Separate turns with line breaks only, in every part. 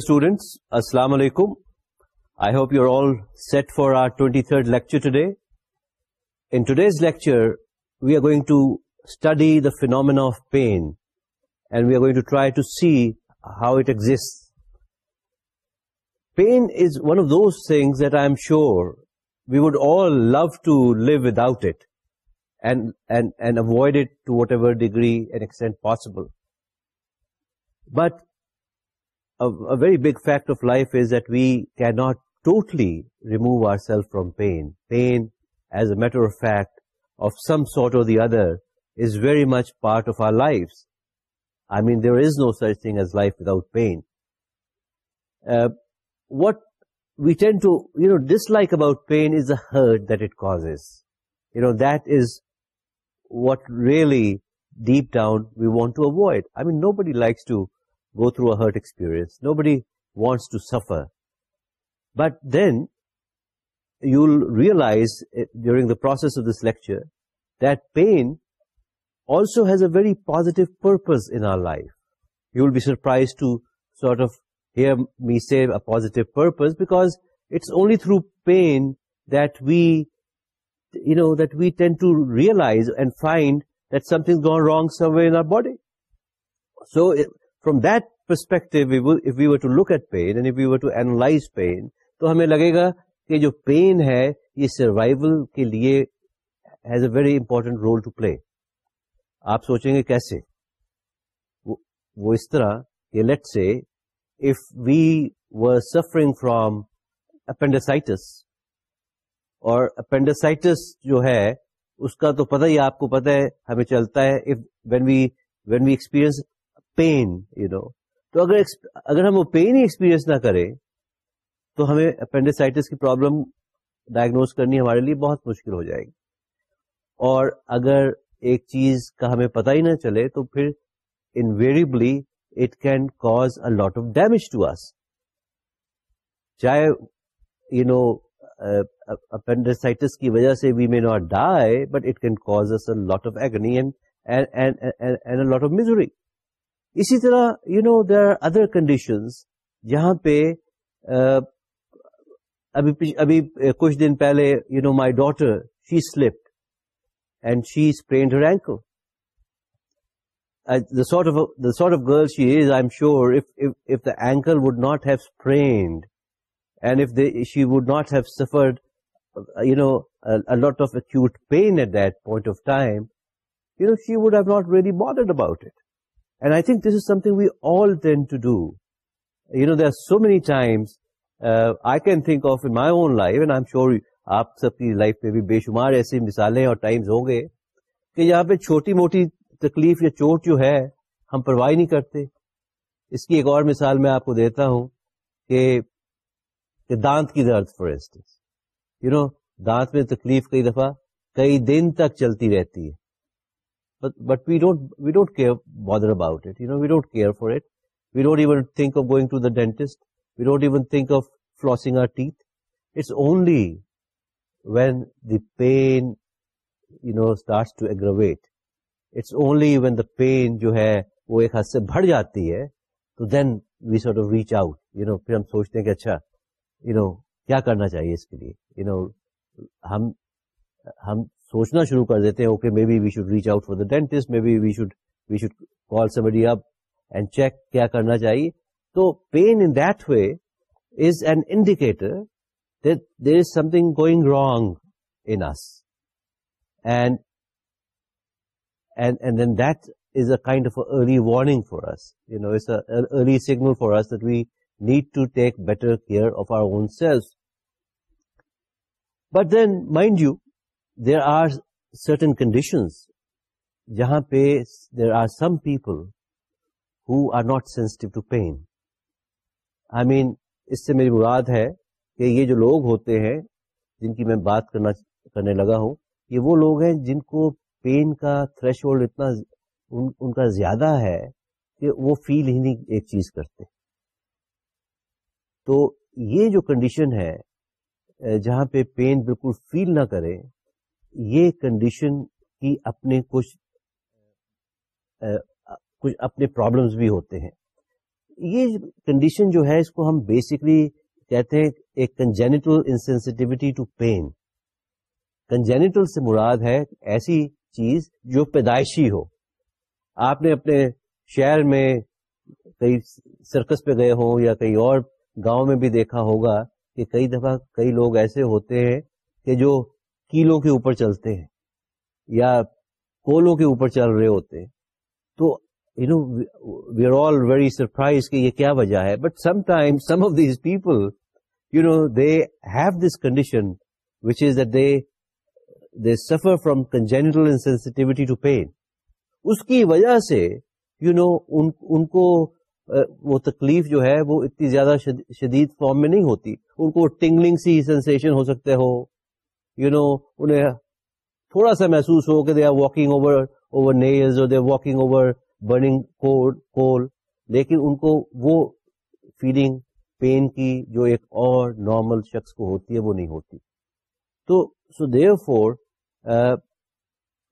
Students, Assalamu Alaikum. I hope you're all set for our 23rd lecture today. In today's lecture, we are going to study the phenomena of pain, and we are going to try to see how it exists. Pain is one of those things that I'm sure we would all love to live without it and avoid it to whatever degree and extent possible. But a very big fact of life is that we cannot totally remove ourselves from pain. Pain, as a matter of fact, of some sort or the other, is very much part of our lives. I mean, there is no such thing as life without pain. Uh, what we tend to, dislike about pain is the hurt that it causes. That is what really, deep down, we want to avoid. I mean, nobody likes to go through a hurt experience. Nobody wants to suffer. But then you'll realize eh, during the process of this lecture that pain also has a very positive purpose in our life. You'll be surprised to sort of hear me say a positive purpose, because it's only through pain that we tend to realize and find that something's gone wrong somewhere in our body. So from the respect we were to look at pain pain and we were to analyze pain تو ہمیں لگے گا کہ جو pain ہے یہ survival کے لیے has a very important role to play آپ سوچیں گے کیسے وہ اس طرح کہ let's say if we were suffering from appendicitis اور اپینڈاسائٹس جو ہے اس کا تو پتہ ہی آپ کو پتہ ہے ہمیں چلتا ہے if when when we we experience pain you know تو اگر اگر ہم وہ پین ہی ایکسپیرئنس نہ کریں تو ہمیں اپینڈیسائٹس کی پرابلم ڈائگنوز کرنی ہمارے لیے بہت مشکل ہو جائے گی اور اگر ایک چیز کا ہمیں پتہ ہی نہ چلے تو پھر invariably it can cause a lot of damage to چاہے یو نو اپینڈیسائٹس کی وجہ سے we may not die but it can a lot of agony lot of misery اسی طرح you know there are other conditions جہاں پہ ابھی ابھی کچھ دن پہلے you know my daughter she slip and she sprained her ankle she and ankle ankle would not have you and she would not have acute pain pain at that point of time you know she have have not bothered about it And I think this is something we all tend to do. You know, there are so many times uh, I can think of in my own life, and I'm sure you آپ سب کی life میں بھی بے شمار ایسی مثالیں اور Times ہوں گے کہ یہاں پہ چھوٹی موٹی تکلیف یا چوٹ جو ہے ہم پرواہ نہیں کرتے اس کی ایک اور مثال میں آپ کو دیتا ہوں کہ, کہ دانت کی درد فار انسٹنس یو نو دانت میں تکلیف کئی دفعہ کئی دن تک چلتی رہتی ہے بڑ جاتی ہے تو then we so to reach out you know پھر ہم سوچتے ہیں کہ اچھا یو نو کیا کرنا چاہیے اس کے لیے ہم ہم سوچنا شروع کر دیتے ہیں okay maybe we should reach out for the dentist maybe we should we should call somebody up and check کیا کرنا چاہیے تو pain in that way is an indicator there is something going wrong in us and and then that is a kind of a early warning for us. You know, it's a, an early signal for us that we need to take better care of our own selves. But then, mind you, there are certain conditions جہاں پہ there are some people who are not sensitive to pain I mean اس سے میری مراد ہے کہ یہ جو لوگ ہوتے ہیں جن کی میں بات کرنا کرنے لگا ہوں یہ وہ لوگ ہیں جن کو پین کا تھریش ہونا ان کا زیادہ ہے کہ وہ فیل ہی نہیں ایک چیز کرتے تو یہ جو کنڈیشن ہے جہاں پہ پین بالکل فیل نہ کرے یہ کنڈیشن کی اپنے کچھ کچھ اپنے پرابلمس بھی ہوتے ہیں یہ کنڈیشن جو ہے اس کو ہم بیسکلی کہتے ہیں ایک انسینسٹیوٹی ٹو پین سے مراد ہے ایسی چیز جو پیدائشی ہو آپ نے اپنے شہر میں کئی سرکس پہ گئے ہوں یا کہیں اور گاؤں میں بھی دیکھا ہوگا کہ کئی دفعہ کئی لوگ ایسے ہوتے ہیں کہ جو کے اوپر چلتے ہیں یا کولوں کے اوپر چل رہے ہوتے ہیں تو you know we are all very surprise کہ یہ کیا وجہ ہے but sometime some of these people you know they have this condition which is they they suffer from congenital insensitivity to pain اس کی وجہ سے یو نو ان کو وہ تکلیف جو ہے وہ اتنی زیادہ شدید فارم میں نہیں ہوتی ان کو ٹنگلنگ سی سینسن ہو سکتے ہو تھوڑا سا محسوس ہو کے دیا واکنگ اوور برنگ لیکن شخص کو ہوتی ہے وہ نہیں ہوتی تو سو دیو فور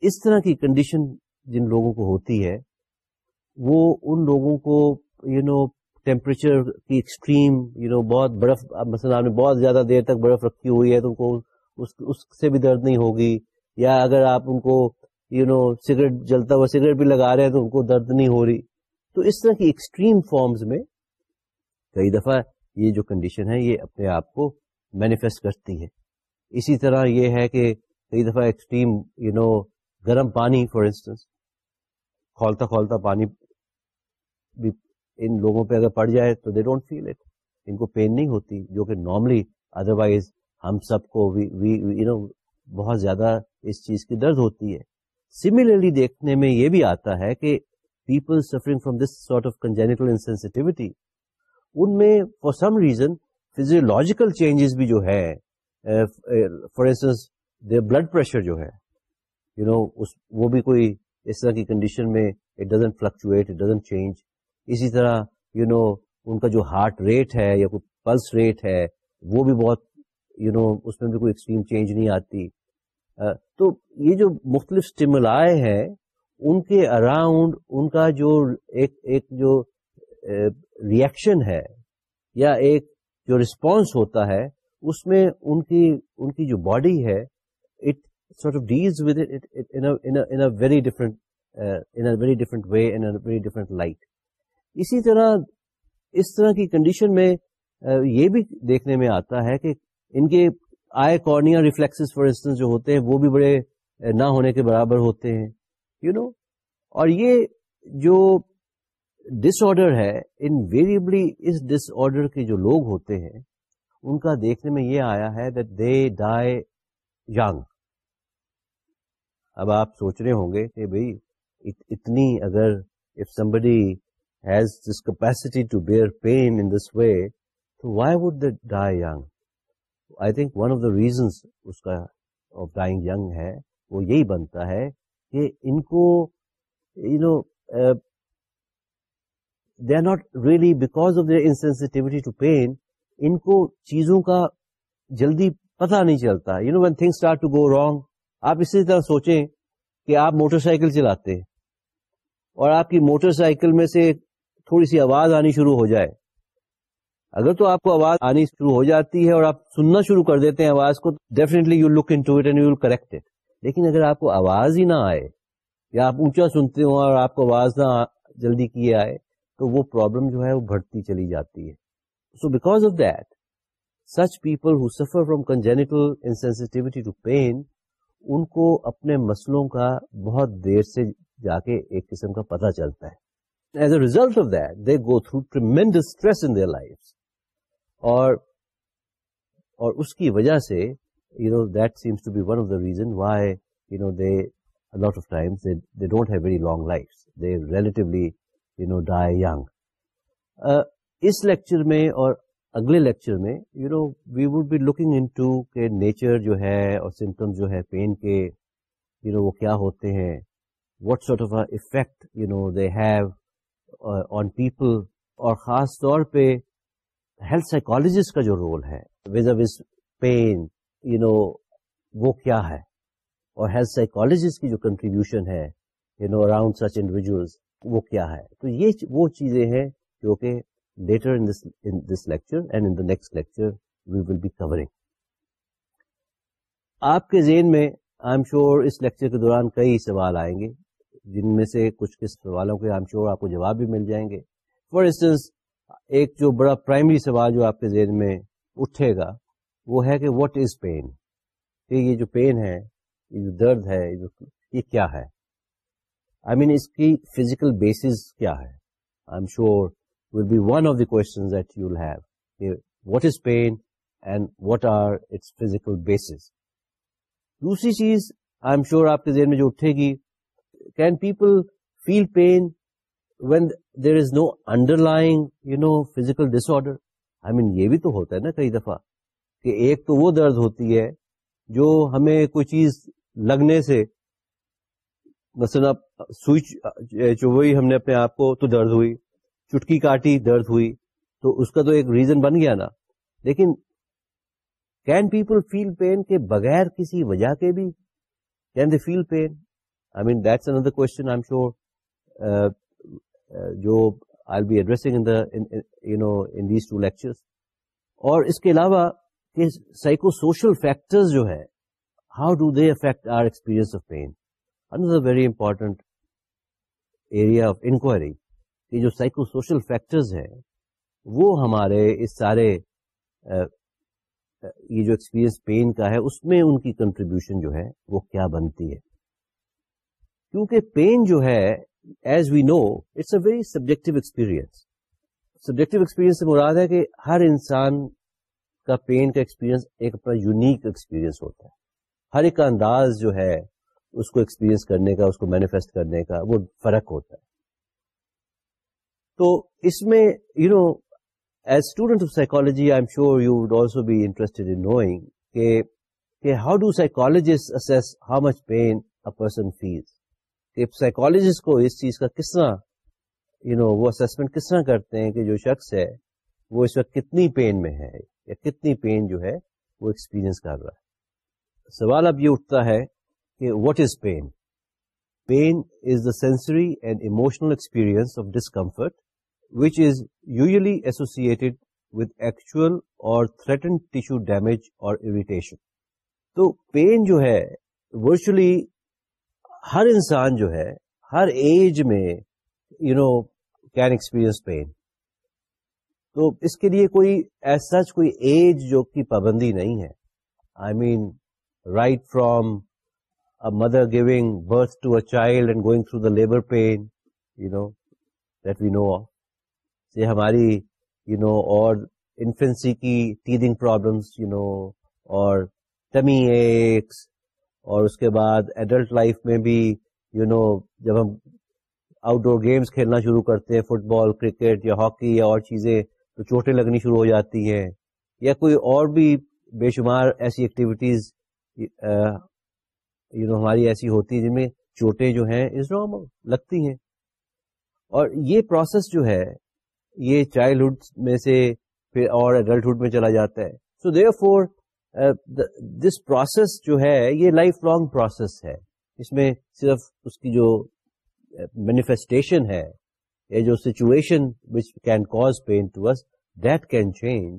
اس طرح کی کنڈیشن جن لوگوں کو ہوتی ہے وہ ان لوگوں کو یو نو ٹیمپریچر کی ایکسٹریم یو نو بہت برف مثلا آپ نے بہت زیادہ دیر تک برف رکھی ہوئی ہے تو ان کو اس اس سے بھی درد نہیں ہوگی یا اگر آپ ان کو یو نو سگریٹ جلتا ہوا سگریٹ بھی لگا رہے ہیں تو ان کو درد نہیں ہو رہی تو اس طرح کی ایکسٹریم فارمز میں کئی دفعہ یہ جو کنڈیشن ہے یہ اپنے آپ کو مینیفیسٹ کرتی ہے اسی طرح یہ ہے کہ کئی دفعہ ایکسٹریم یو نو گرم پانی فار انسٹنس کھولتا کھولتا پانی بھی ان لوگوں پہ اگر پڑ جائے تو they don't feel it in کو پین نہیں ہوتی جو کہ نارملی ادروائز ہم سب کو بہت زیادہ اس چیز کی درد ہوتی ہے سملرلی دیکھنے میں یہ بھی آتا ہے کہ people suffering from this sort of congenital insensitivity in میں for some reason physiological changes بھی جو ہے فار انسٹنس بلڈ پریشر جو ہے یو نو اس وہ بھی کوئی اس طرح کی کنڈیشن میں it doesn't fluctuate it doesn't change اسی طرح یو نو ان کا جو ہارٹ ریٹ ہے یا کوئی پلس ریٹ ہے وہ بھی بہت یو you نو know, اس میں بھی کوئی ایکسٹریم چینج نہیں آتی uh, تو یہ جو مختلف اسٹیملائے ہیں ان کے اراؤنڈ ان کا جو ایک, ایک جو ریئیکشن uh, ہے یا ایک جو رسپانس ہوتا ہے اس میں ان کی ان کی جو باڈی ہے it sort of deals with very different in very different way in very different light اسی طرح اس طرح کی کنڈیشن میں uh, یہ بھی دیکھنے میں آتا ہے کہ ان کے آئے کارنیا ریفلیکس فار انسٹنس جو ہوتے ہیں وہ بھی بڑے eh, نہ ہونے کے برابر ہوتے ہیں یو you نو know? اور یہ جو ڈس آڈر ہے انویریبلی اس ڈس آرڈر کے جو لوگ ہوتے ہیں ان کا دیکھنے میں یہ آیا ہے دیٹ دے ڈائی یگ اب آپ سوچ رہے ہوں گے کہ بھائی اتنی اگر if somebody has this capacity to bear pain in this way تو why would the die young I think one of the reasons اس کا آف ڈائنگ ہے وہ یہی بنتا ہے کہ ان کو you know they are not really because of their insensitivity to pain ان کو چیزوں کا جلدی پتا نہیں چلتا you know when thing start to go wrong آپ اسی طرح سوچیں کہ آپ موٹر سائیکل چلاتے اور آپ کی موٹر سائیکل میں سے تھوڑی سی آواز آنی شروع ہو جائے اگر تو آپ کو آواز آنی شروع ہو جاتی ہے اور آپ سننا شروع کر دیتے ہیں آواز کو definitely you look into it and you correct it لیکن اگر آپ کو آواز ہی نہ آئے یا آپ اونچا سنتے ہو اور آپ کو آواز نہ جلدی کیے آئے تو وہ پرابلم جو ہے وہ بڑھتی چلی جاتی ہے so because of that such people who suffer from congenital insensitivity to pain ان کو اپنے مسلوں کا بہت دیر سے جا کے ایک قسم کا پتہ چلتا ہے as a result of that they go through tremendous stress in their life اور اور اس کی وجہ سے you know that seems to be one of the reason why you know they lot of times they don't have very long life they relatively you know die young us lecture میں اور اگلے lecture میں you know we would be looking into کہ nature جو ہے اور symptoms جو ہے پین کے یو نو وہ کیا ہوتے ہیں what sort of effect you know they have on people اور خاص طور پہ ہیلتھ سائیکالوجسٹ کا جو رول ہے وز اب از پین یو نو وہ کیا ہے اور ہیلتھ سائیکالوجسٹ کی جو کنٹریبیوشن ہے you know around such individuals وہ کیا ہے تو یہ وہ چیزیں ہیں جو کہ later this lecture and in the next lecture we will be covering آپ کے ذہن میں آئی ایم شیور اس لیکچر کے دوران کئی سوال آئیں گے جن میں سے کچھ کس سوالوں کے آئی ایم شیور آپ کو جواب بھی مل جائیں گے فار انسٹنس ایک جو بڑا پرائمری سوال جو آپ کے ذہن میں اٹھے گا وہ ہے کہ واٹ از پین کہ یہ جو پین ہے یہ جو درد ہے یہ, جو, یہ کیا ہے آئی I مین mean, اس کی فزیکل بیسز کیا ہے I am sure will be one of the question that you have what is pain and what are its physical bases دوسری چیز آئی ایم شیور آپ کے ذہن میں جو اٹھے گی can people feel pain when there is no underlying you know physical disorder I mean یہ بھی تو ہوتا ہے نا کئی دفعہ کہ ایک تو وہ درد ہوتی ہے جو ہمیں کوئی چیز لگنے سے مطلب ہم نے اپنے آپ کو تو درد ہوئی چٹکی کاٹی درد ہوئی تو اس کا تو ایک ریزن بن گیا نا لیکن کین پیپل فیل پین کے بغیر کسی وجہ کے بھی can they feel pain I mean that's another question I am sure جو آئی بی ایڈریسنگ اور اس کے علاوہ کہ سائیکو سوشل فیکٹرز جو ہے how do they affect are experience of pain another very important area of inquiry کہ جو سائیکو سوشل فیکٹرز ہیں وہ ہمارے اس سارے یہ جو ایکسپیرئنس پین کا ہے اس میں ان کی کنٹریبیوشن جو ہے وہ کیا بنتی ہے کیونکہ پین جو ہے as we know it's a very subjective experience subjective experience سے مراد ہے کہ ہر انسان کا پین کا ایکسپیرئنس ایک اپنا یونیک ایکسپیرئنس ہوتا ہے ہر ایک کا انداز جو ہے اس کو ایکسپیرئنس کرنے کا اس کو مینیفیسٹ کرنے کا وہ فرق ہوتا ہے تو اس میں you know as student of psychology I am sure you would also be interest how do assess how much pain person feels psychologist کو اس چیز کا کس طرح یو نو وہ اسسمنٹ کس طرح کرتے ہیں کہ جو شخص ہے وہ اس وقت کتنی پین میں ہے یا کتنی پین جو ہے ہے وہ کر رہا سوال اب یہ اٹھتا ہے کہ what is pain pain is the sensory and emotional experience of discomfort which is usually associated with actual or threatened tissue damage or irritation تو پین جو ہے ورچولی ہر انسان جو ہے ہر ایج میں you know can experience pain تو اس کے لیے کوئی سچ کوئی ایج جو کی پابندی نہیں ہے I mean right from mother giving birth to a child and going through the labour pain you know that we know see ہماری یو نو اور انفینسی کی ٹیدنگ پرابلمس یو نو اور ٹمی ایکس اور اس کے بعد adult life میں بھی یو you نو know, جب ہم آؤٹ ڈور گیمس کھیلنا شروع کرتے ہیں فٹ بال کرکٹ یا ہاکی یا اور چیزیں تو چوٹیں لگنی شروع ہو جاتی ہیں یا کوئی اور بھی بے شمار ایسی ایکٹیویٹیز یو نو ہماری ایسی ہوتی ہے جن میں چوٹیں جو ہیں اس لگتی ہیں اور یہ پروسیس جو ہے یہ چائلڈہڈ میں سے پھر اور ایڈلٹہڈ میں چلا جاتا ہے سو دیو فور دس پروسیس جو ہے یہ لائف لانگ پروسیس ہے اس میں صرف اس کی جو مینیفیسٹیشن ہے جو situation which can cause pain to us that can change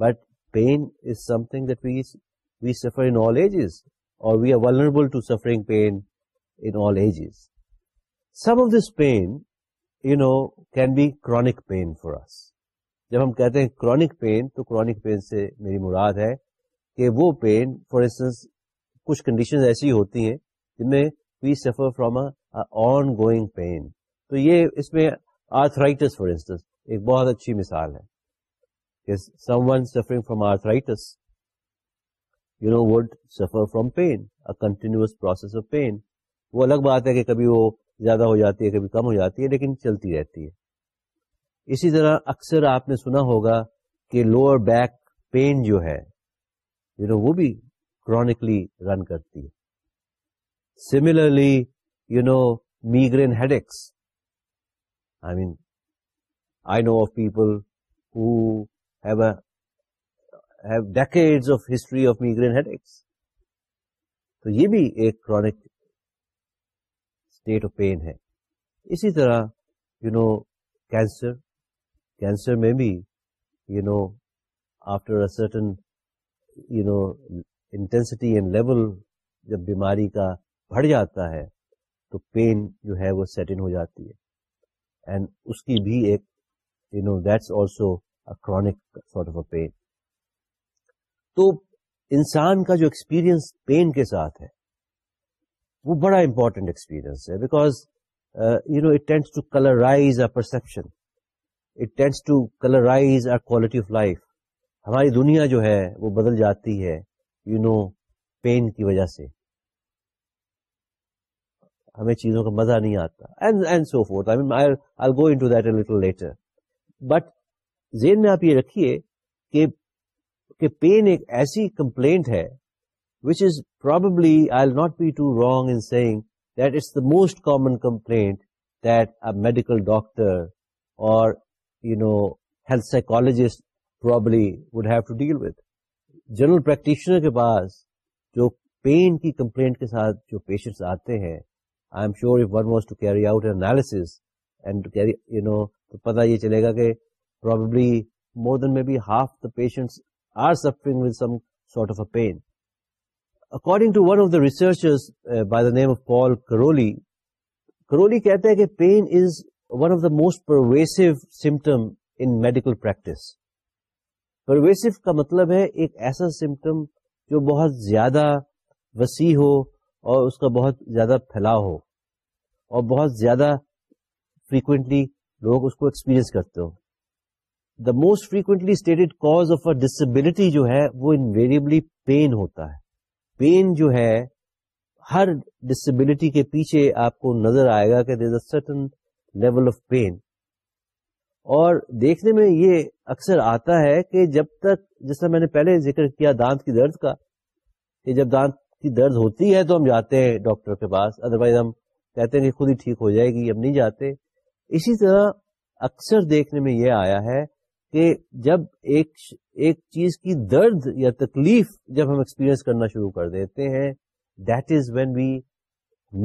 but pain is something that we we suffer in all ages اور we are vulnerable all ages some of this pain you know can be chronic pain for us جب ہم کہتے ہیں chronic pain تو chronic pain سے میری مراد ہے کہ وہ پین فار انسٹنس کچھ کنڈیشن ایسی ہوتی ہیں جن میں وی suffer from on going pain تو یہ اس میں آرتھرائٹس فار انسٹنس ایک بہت اچھی مثال ہے someone suffering from from arthritis you know would suffer pain continuous process of pain وہ الگ بات ہے کہ کبھی وہ زیادہ ہو جاتی ہے کبھی کم ہو جاتی ہے لیکن چلتی رہتی ہے اسی طرح اکثر آپ نے سنا ہوگا کہ لوور بیک پین جو ہے یو نو وہ بھی کرونکلی رن کرتی ہے similarly you know migraine headaches I mean I know of people who have history of migraines تو یہ بھی ایک کرونک اسٹیٹ آف پین ہے اسی طرح یو نو کینسر کینسر میں بھی you know after a certain you know intensity and level جب بیماری کا بڑھ جاتا ہے تو پین جو ہے وہ سیٹ ان ہو جاتی ہے اینڈ اس کی بھی ایک you know that's also chronic sort of a pain تو انسان کا جو ایکسپیرئنس پین کے ساتھ ہے وہ بڑا امپورٹینٹ ایکسپیرئنس ہے because you know it tends to colourize perception it tends to colourize our quality of life ہماری دنیا جو ہے وہ بدل جاتی ہے یو نو پین کی وجہ سے ہمیں چیزوں کا مزہ نہیں آتا بٹ زین میں آپ یہ رکھیے کہ پین ایک ایسی کمپلینٹ ہے which is probably I not be too wrong in saying that is the most common complaint that a medical doctor or you know health psychologist probably would have to deal with general practitioner کے پاس جو pain کی complaint کے ساتھ جو patients آتے ہیں I am sure one was to carry out and you know تو پتا یہ چلے گا کہ probably more than may be half the patients are suffering with some sort of a pain according to one of the researchers by the name of Paul Crowley Crowley کہتے ہیں کہ pain is one of the most pervasive symptom in medical practice pervasive کا مطلب ہے ایک ایسا symptom جو بہت زیادہ وسیع ہو اور اس کا بہت زیادہ پھیلاؤ ہو اور بہت زیادہ فریکوینٹلی لوگ اس کو ایکسپیرئنس کرتے ہو the most frequently stated cause of a disability جو ہے وہ انویریبلی پین ہوتا ہے پین جو ہے ہر ڈسبلٹی کے پیچھے آپ کو نظر آئے گا کہ there a certain level of pain اور دیکھنے میں یہ اکثر آتا ہے کہ جب تک طرح میں نے پہلے ذکر کیا دانت کی درد کا کہ جب دانت کی درد ہوتی ہے تو ہم جاتے ہیں ڈاکٹر کے پاس ادروائز ہم کہتے ہیں کہ خود ہی ٹھیک ہو جائے گی ہم نہیں جاتے اسی طرح اکثر دیکھنے میں یہ آیا ہے کہ جب ایک ایک چیز کی درد یا تکلیف جب ہم ایکسپیرئنس کرنا شروع کر دیتے ہیں that is when we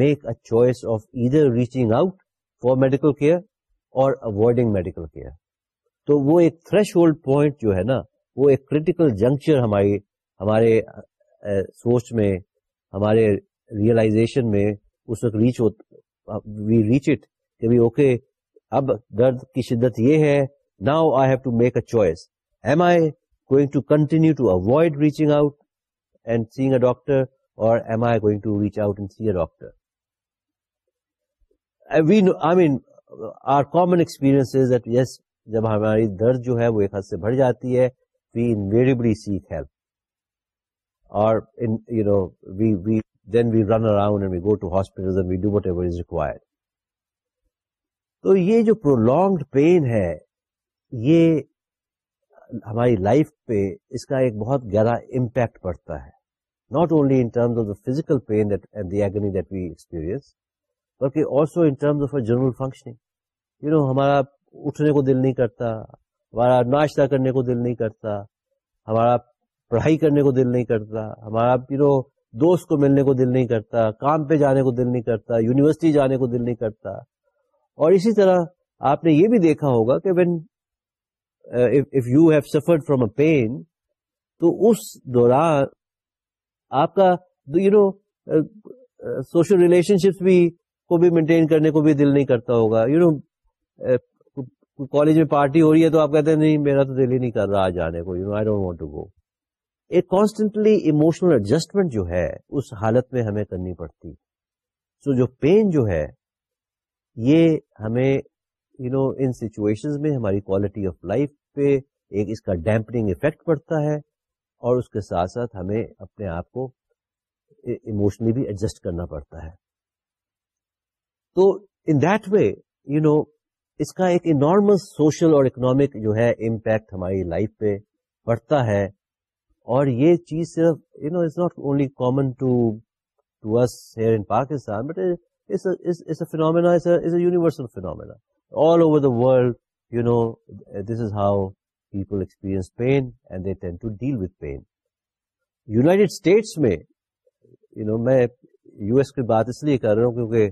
make a choice of either reaching out for medical care or avoiding medical care تو وہ ایک تھریش ہولڈ پوائنٹ جو ہے نا وہ ایک کریٹیکل جنکچر ہماری ہمارے سوچ میں ہمارے ریئلائزیشن میں اس وقت ریچ ہو وی ریچ اٹ کہ بھائی اوکے اب درد کی شدت یہ ہے now I have to make a choice am I going to continue to avoid reaching out and seeing a doctor or am I going to reach out and see a doctor we I mean are common experience that yes جب ہماری درد جو ہے وہ ایک حد سے بڑھ جاتی ہے وی انویریبلی سیک ہیلپ اور then we run around we go to hospital we do whatever is required تو یہ جو پرولونگڈ پین ہے یہ ہماری لائف پہ اس کا ایک بہت گہرا امپیکٹ پڑتا ہے not only in terms of the physical pain that and the agony that we experience بلکہ also in terms of a general functioning you know ہمارا اٹھنے کو دل نہیں کرتا ہمارا ناشتہ کرنے کو دل نہیں کرتا ہمارا پڑھائی کرنے کو دل نہیں کرتا ہمارا یو نو دوست کو ملنے کو دل نہیں کرتا کام پہ جانے کو دل نہیں کرتا یونیورسٹی جانے کو دل نہیں کرتا اور اسی طرح آپ نے یہ بھی دیکھا ہوگا کہ when if you have suffered from a pain تو اس دوران آپ کا you know social relationships بھی کو بھی مینٹین کرنے کو بھی دل نہیں کرتا ہوگا یو نو کالج میں پارٹی ہو رہی ہے تو آپ کہتے ہیں نہیں میرا تو دل ہی نہیں کر رہا جانے کو you know I don't want to go ایک کانسٹنٹلی اموشنل ایڈجسٹمنٹ جو ہے اس حالت میں ہمیں کرنی پڑتی سو جو پین جو ہے یہ ہمیں یو نو ان سچویشن میں ہماری کوالٹی آف لائف پہ ایک اس کا ڈیمپنگ افیکٹ پڑتا ہے اور اس کے ساتھ ساتھ ہمیں اپنے آپ کو اموشنلی بھی ایڈجسٹ کرنا پڑتا ہے تو ان دیٹ وے یو نو اس کا ایک انارمس سوشل اور اکنامک جو ہے امپیکٹ ہماری لائف پہ پڑتا ہے اور یہ چیز صرف you know it's not only common to to us here in Pakistan but it's a phenomena universal phenomena all over the world you know this is how people experience pain and they tend to deal with pain United States میں you you know know, میں U S کی بات اس لیے کر رہا ہوں کیونکہ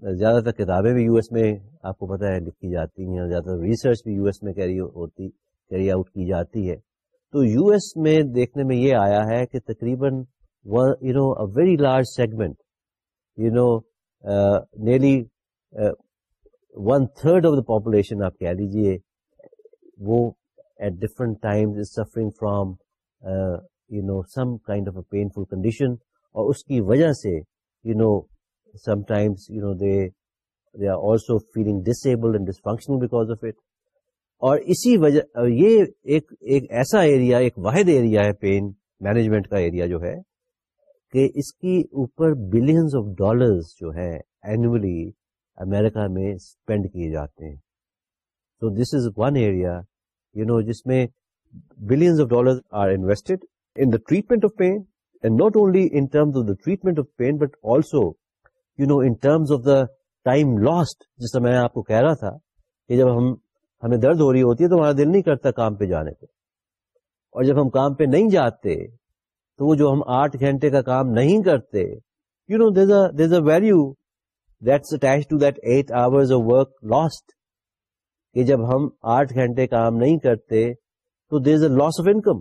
زیادہ تر کتابیں بھی یو ایس میں آپ کو پتا ہے لکھی جاتی ہیں زیادہ تر ریسرچ بھی یو ایس میں کیری کیری ہوتی آؤٹ کی جاتی ہے تو یو ایس میں دیکھنے میں یہ آیا ہے کہ تقریباً you know a very large segment you know nearly one third of the population آپ کہہ لیجیے وہ at different time suffering from you know some kind of a painful condition اور اس کی وجہ سے you know sometimes you know they they are also feeling disabled and dysfunctional because of it اور اسی وجہ یہ ایک ایک ایک ایسا ایریا ایریا ایریا واحد ہے ہے ہے پین مینجمنٹ کا جو جو کہ اس کی اوپر بلینز آف ڈالرز اینولی امریکہ میں اسپینڈ کیے جاتے ہیں so this is one area you know جس میں billions of dollars are invested in the treatment of pain and not only in terms of of the treatment pain but also you know in terms of the time lost جس میں آپ کو کہہ رہا تھا کہ جب ہم ہمیں درد ہو رہی ہوتی ہے تو ہمارا دل نہیں کرتا کام پہ جانے پہ اور جب ہم کام پہ نہیں جاتے تو وہ جو ہم آٹھ گھنٹے کا کام نہیں کرتے you know there a value that's attach to that hours of work lost کہ جب ہم آٹھ گھنٹے کام نہیں کرتے تو there a loss of income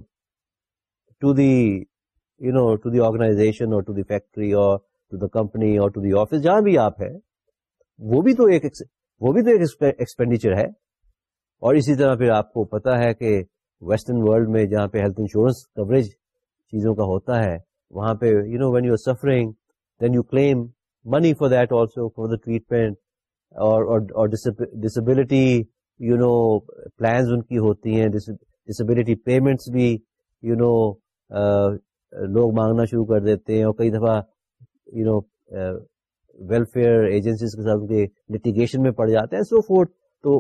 to the you know to the organisation اور ٹو دی فیکٹری اور ٹو دا کمپنی اور ٹو دی آفس جہاں بھی آپ ہیں وہ بھی تو ایک وہ بھی تو ایکسپینڈیچر ہے اور اسی طرح پھر آپ کو پتا ہے کہ ویسٹرن ورلڈ میں جہاں پہ ہیلتھ انشورنس کوریج چیزوں کا ہوتا ہے وہاں پہ you you you know when suffering then claim money for that also for the treatment اور ڈسبلٹی یو نو پلانز ان کی ہوتی ہیں ڈسبلٹی پیمنٹس بھی یو نو لوگ مانگنا شروع کر دیتے ہیں اور کئی دفعہ یو نو ویلفیئر ایجنسیز کے ساتھ ان کے لٹیگیشن میں پڑ جاتے ہیں سو فورٹ تو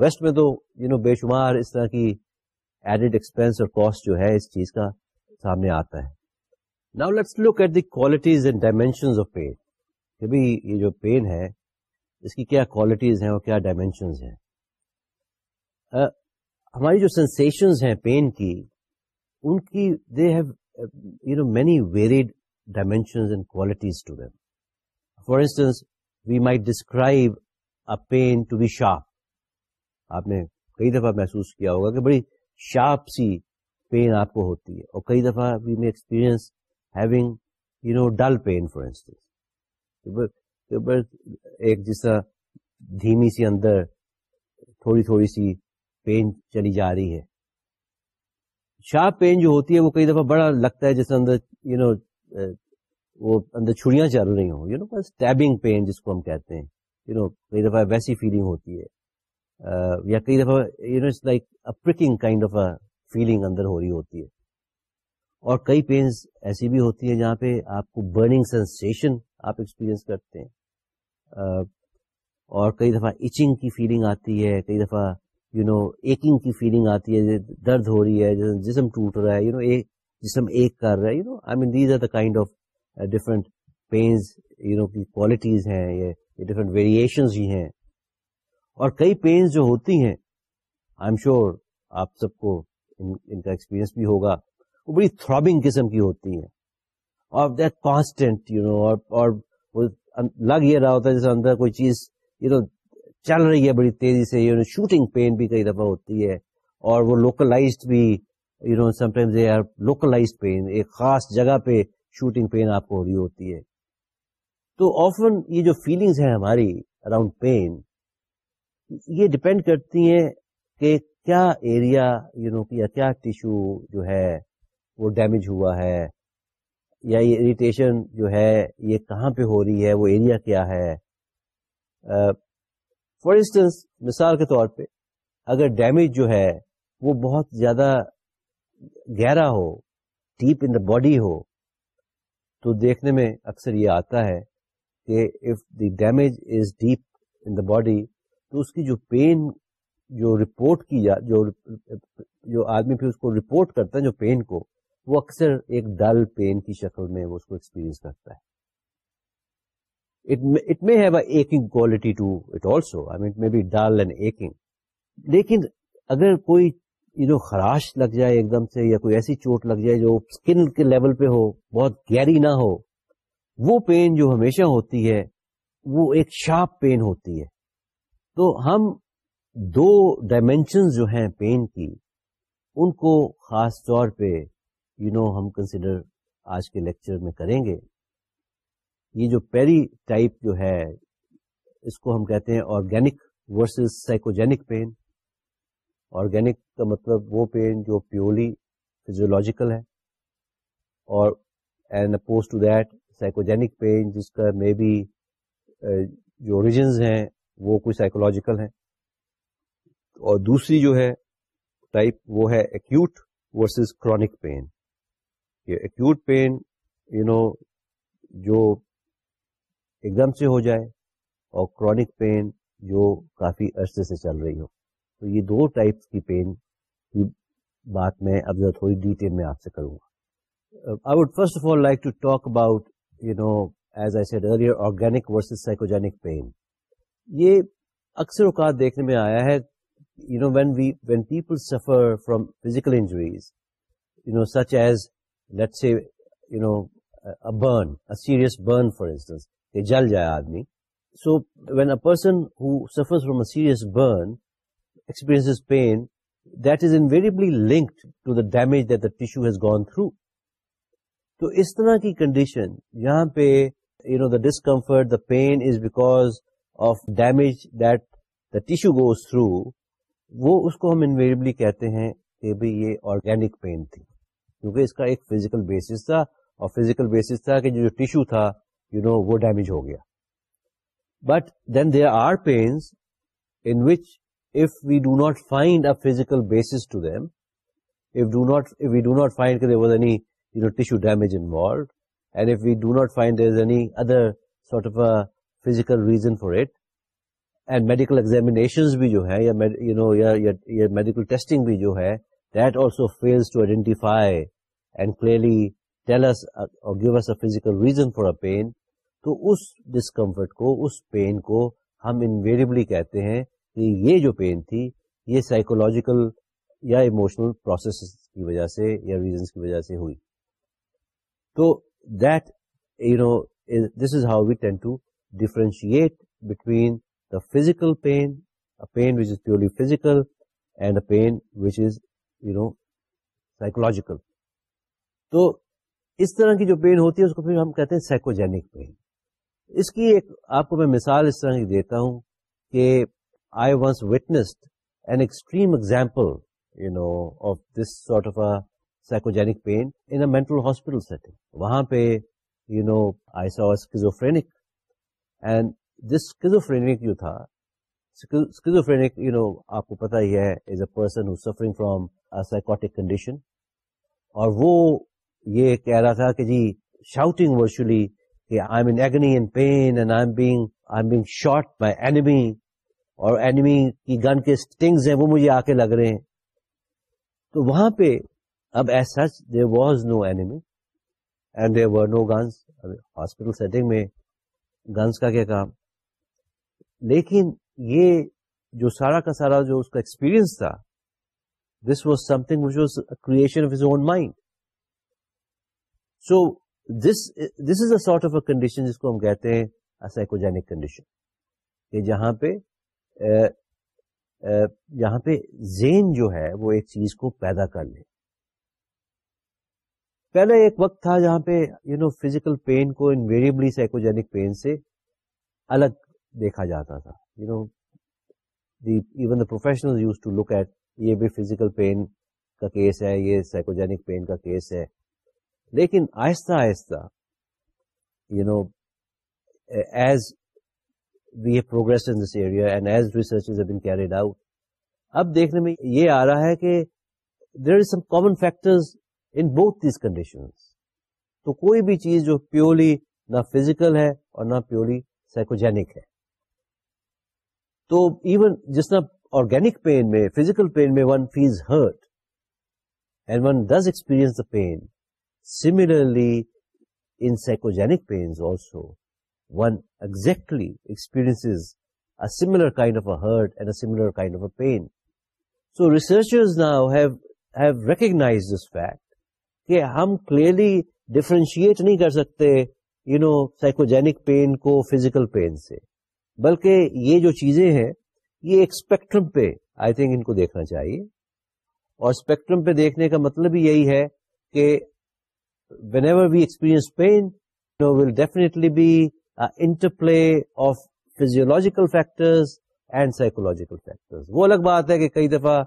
ویسٹ میں تو یو نو بے شمار اس طرح کی ایڈیڈ ایکسپینس اور کاسٹ جو ہے اس چیز کا سامنے آتا ہے now let's look at the qualities and dimensions of pain کہ بھائی یہ جو پین ہے اس کی کیا کوالٹیز ہیں اور کیا ڈائمینشنز ہیں uh, ہماری جو سینسیشنز ہیں پین کی ان کی they have you know many varied dimensions and qualities to them. For instance, we might describe a pain to be sharp. آپ نے کئی دفعہ محسوس کیا ہوگا کہ بڑی شارپ سی پین آپ کو ہوتی ہے اور کئی دفعہ we may experience having you know dull pain for instance ایک جس طرح دھیمی سی اندر تھوڑی تھوڑی سی پین چلی جا رہی ہے شارپ پین جو ہوتی ہے وہ کئی دفعہ بڑا لگتا ہے جس اندر یو you نو know, وہ اندر چھڑیاں چل رہی ہوں یو نو بس ٹیبنگ پین جس کو ہم کہتے ہیں یو نو کئی دفعہ ویسی فیلنگ ہوتی ہے یا کئی دفعہ you know it's like kind of feeling اندر ہو رہی ہوتی ہے اور کئی ایسی بھی ہوتی ہیں جہاں پہ آپ کو برننگ سینسیشن آپ ایکسپیرینس کرتے ہیں اور کئی دفعہ اچنگ کی فیلنگ آتی ہے کئی دفعہ یو نو ایکنگ کی فیلنگ آتی ہے درد ہو رہی ہے جسم ٹوٹ رہا ہے یو نو ایک جسم ایک کر رہا ہے you know I mean these are the kind of different pains you know کی کوالٹیز ہیں یہ ڈفرینٹ ویریشنز ہی ہیں اور کئی پینز جو ہوتی ہیں آئی ایم شیور آپ سب کو ان کا ایکسپیرئنس بھی ہوگا وہ بڑی تھرابنگ قسم کی ہوتی ہیں اور دیٹ کانسٹینٹ یو نو اور لگ یہ رہا ہوتا ہے جیسے اندر کوئی چیز یو نو چل رہی ہے بڑی تیزی سے یو نو شوٹنگ پین بھی کئی دفعہ ہوتی ہے اور وہ لوکلائزڈ بھی you know some are localise pain ایک خاص جگہ پہ شوٹنگ پین آپ کو ہو رہی ہوتی ہے تو آفن یہ جو فیلنگس ہیں ہماری اراؤنڈ پین یہ ڈپینڈ کرتی ہیں کہ کیا ایریا یو نو یا کیا ٹیشو جو ہے وہ ڈیمیج ہوا ہے یا یہ اریٹیشن جو ہے یہ کہاں پہ ہو رہی ہے وہ ایریا کیا ہے فار uh, انسٹنس مثال کے طور پہ اگر ڈیمیج جو ہے وہ بہت زیادہ گہرا ہو ڈیپ ان دا باڈی ہو تو دیکھنے میں اکثر یہ آتا ہے کہ if the damage is deep in the body تو اس کی جو پین جو رپورٹ کی جا, جو, جو آدمی پھر اس کو رپورٹ کرتا ہے جو پین کو وہ اکثر ایک ڈل پین کی شکل میں وہ اس کو ایکسپیرینس کرتا ہے it may have a aching quality to it also I mean it may be dull and aching لیکن اگر کوئی یہ جو خراش لگ جائے ایک دم سے یا کوئی ایسی چوٹ لگ جائے جو اسکن کے لیول پہ ہو بہت گہری نہ ہو وہ پین جو ہمیشہ ہوتی ہے وہ ایک شارپ پین ہوتی ہے تو ہم دو ڈائمینشن جو ہیں پین کی ان کو خاص طور پہ یو نو ہم کنسیڈر آج کے لیکچر میں کریں گے یہ جو پیری ٹائپ جو ہے اس کو ہم کہتے ہیں organic versus psychogenic pain organic کا مطلب وہ پین جو پیورلی فزیولوجیکل ہے اور opposed to that psychogenic pain جس کا مے بی uh, جو اوریجنز ہیں وہ کوئی سائیکولوجیکل ہیں اور دوسری جو ہے ٹائپ وہ ہے acute versus chronic pain acute pain you know جو ایک دم سے ہو جائے اور کرونک پین جو کافی عرصے سے چل رہی ہو تو یہ دو ٹائپس کی پین کی بات میں اب ذرا تھوڑی ڈیٹیل میں آپ سے کروں گا I would first of all like to talk about you know as I said earlier organic versus psychogenic pain یہ اکثر اوقات دیکھنے میں آیا ہے you know when we when people suffer from physical injuries you know such as let see you know burn serious burn for instance کہ جل جائے آدمی so when a person who suffer from a serious burn pain is انبلی linked to the damage gone through تو اس طرح کی condition یہاں پہ اس کو ہم انیریبلی کہتے ہیں کہ آرگینک پین تھی کیونکہ اس کا ایک فزیکل بیسس تھا اور فیزیکل بیسس تھا کہ جو ٹشو تھا یو نو وہ ڈیمیج ہو گیا but then they are pain inch فکل بیس ٹیشو ریزنشن جو میڈیکل ٹیسٹنگ بھی جو ہے پین تو اس ڈسکمفرٹ کو اس پین کو ہم انویریبلی کہتے ہیں یعنی یہ جو پین تھی یہ سائیکولوجیکل یا ایموشنل پروسیس کی وجہ سے یا ریزنس کی وجہ سے ہوئی تو that you know this is how we tend to between the physical pain pain which is purely physical and a pain which is you know psychological تو اس طرح کی جو پین ہوتی ہے اس کو پھر ہم کہتے ہیں سائیکوجینک پین اس کی ایک آپ کو میں مثال اس طرح کی دیتا ہوں کہ سائکوجینک پین ان میں آپ کو پتا ہی ہے وہ یہ کہہ رہا تھا کہ جی شاٹنگ شارڈ بائی اینمی اور اینمی کی گن کے سٹنگز ہیں وہ مجھے آ کے لگ رہے ہیں تو وہاں پہ اب as such they was no and there were no guns guns hospital setting میں کا کیا کام لیکن یہ جو سارا کا سارا جو اس کا ایکسپیرئنس تھا this was something which was creation of own mind so this this is a sort of a condition جس کو ہم کہتے ہیں سائیکوجینک کنڈیشن کہ جہاں پہ یہاں پہ زین جو ہے وہ ایک چیز کو پیدا کر لے پہلے ایک وقت تھا جہاں پہ یو نو فزیکل پین کو انویریبلی سائیکوجینک پین سے الگ دیکھا جاتا تھا you know even the professional use to look at یہ بھی فزیکل پین کا کیس ہے یہ سائیکوجینک پین کا کیس ہے لیکن آہستہ آہستہ you know as we progress in this area and as research out اب دیکھنے میں یہ آ رہا ہے کہ there is some common factors in both these فیکٹرڈیشن تو کوئی بھی چیز جو پیورلی نہ فزیکل ہے اور نہ پیورلی سائیکوجینک ہے تو ایون جس طرح آرگینک پین میں فزیکل پین میں one feels hurt and one does experience the pain similarly in psychogenic pains also one exactly experiences a similar kind of a hurt and a similar kind of a pain. So researchers now have have recognized this fact that we can't clearly differentiate nahi kar sakte, you know, psychogenic pain ko physical pain. Se. بلکہ یہ جو چیزیں ہیں یہ ایک spectrum پہ I think in کو دیکھنا چاہیے اور اسپیکٹرم پہ دیکھنے کا مطلب بھی یہی ہے کہ whenever we experience pain will definitely be interplay of physiological فیکٹروجیکل factor وہ الگ بات ہے کہ کئی دفعہ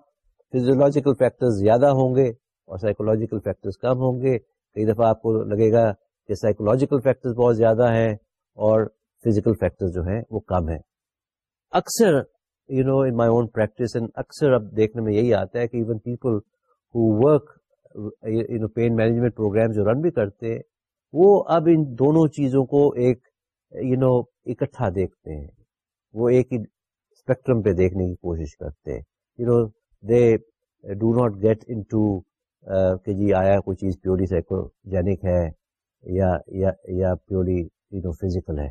فیزیولوجیکل فیکٹر زیادہ ہوں گے اور سائیکولوجیکل فیکٹر کم ہوں گے کئی دفعہ آپ کو لگے گا کہ سائیکولوجیکل فیکٹر بہت زیادہ ہیں اور فزیکل فیکٹر جو ہیں وہ کم ہیں اکثر you know in my own practice and اکثر اب دیکھنے میں یہی آتا ہے کہ even people who work pain management program جو رن بھی کرتے وہ اب ان دونوں چیزوں کو ایک یو نو اکٹھا دیکھتے ہیں وہ ایک ہی اسپیکٹرم پہ دیکھنے کی کوشش کرتے ہیں you know they do not get into کہ جی آیا کوئی چیز پیورلی سائیکوجینک ہے یا یا, پیورلی یو نو فزیکل ہے